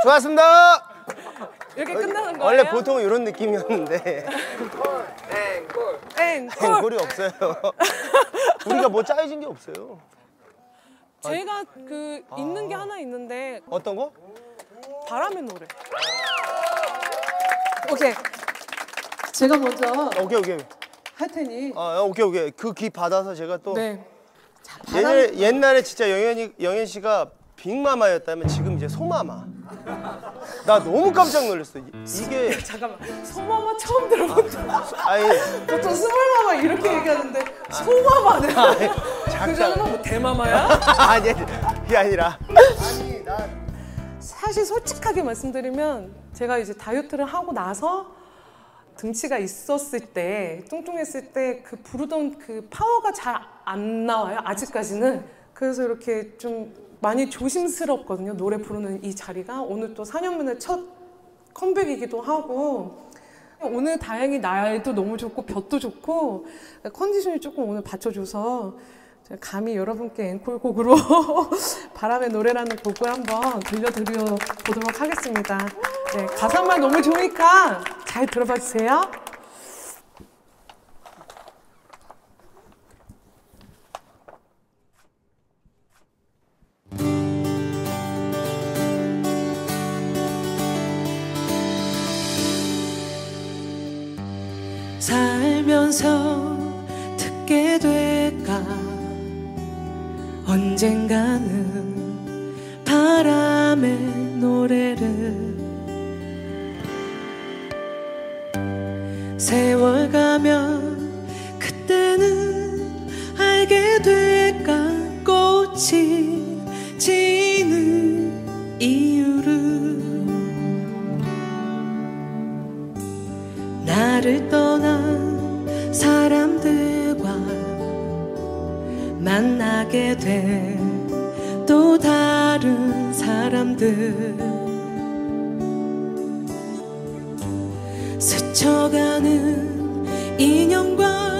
수고하셨습니다. 이렇게 끝나는 거예요? 원래 보통 이런 느낌이었는데 앵콜. 앵콜이 없어요. 우리가 뭐 짜여진 게 없어요. 제가 그 있는 게 하나 있는데 어떤 거? 바람의 노래. 오케이. 제가 먼저 오케이 오케이. 할 테니 아 오케이 오케이. 그 기 받아서 제가 또 네. 옛날에, 옛날에 진짜 영현이 영현 씨가 빅마마였다면 지금 이제 소마마. 나 너무 깜짝 놀랐어. 이- 이게 잠깐만. 소마마 처음 들어본다. 아니 보통 스몰마마 이렇게 얘기하는데 소마마네. 그 작다. 정도면 뭐 대마마야? 아니 그게 아니라 사실 솔직하게 말씀드리면 제가 이제 다이어트를 하고 나서 등치가 있었을 때 뚱뚱했을 때 그 부르던 그 파워가 잘 안 나와요 아직까지는 그래서 이렇게 좀 많이 조심스럽거든요 노래 부르는 이 자리가 오늘 또 4년 만에 첫 컴백이기도 하고 오늘 다행히 날도 너무 좋고 볕도 좋고 컨디션이 조금 오늘 받쳐줘서 감히 여러분께 앵콜곡으로 바람의 노래라는 곡을 한번 들려드려 보도록 하겠습니다. 네, 가사만 너무 좋으니까 잘 들어봐 주세요. 살면서 듣게 될까? 언젠가는 바람의 노래를 세월 가면 만나게 된 또 다른 사람들. 스쳐가는 인연과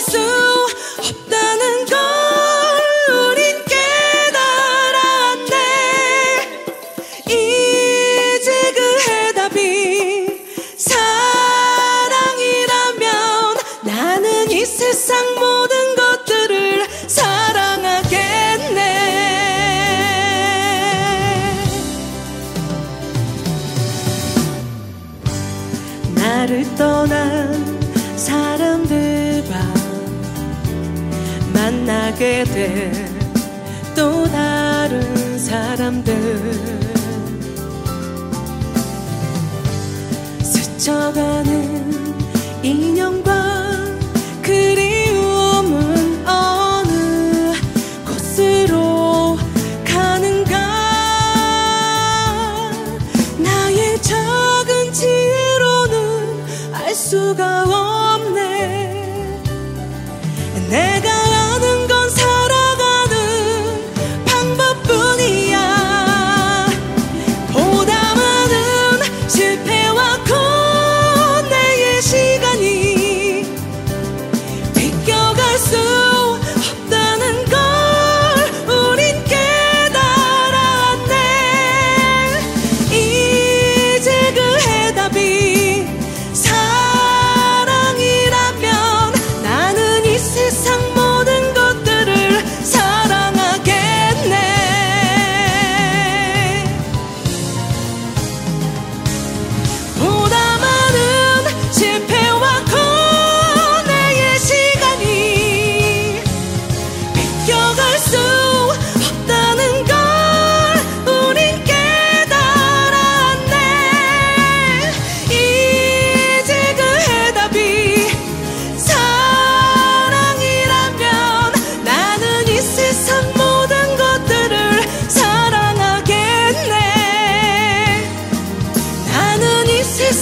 soon. 만나게 된또 다른 사람들. 스쳐가는 인연과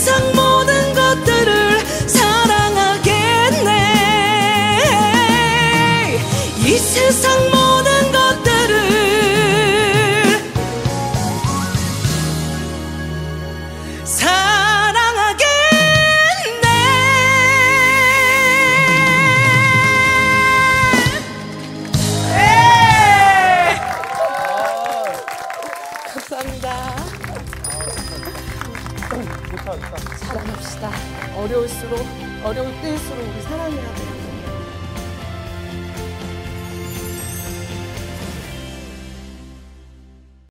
someday 합시다. 어려울수록 어려울 때일수록 우리 사랑해야 돼요.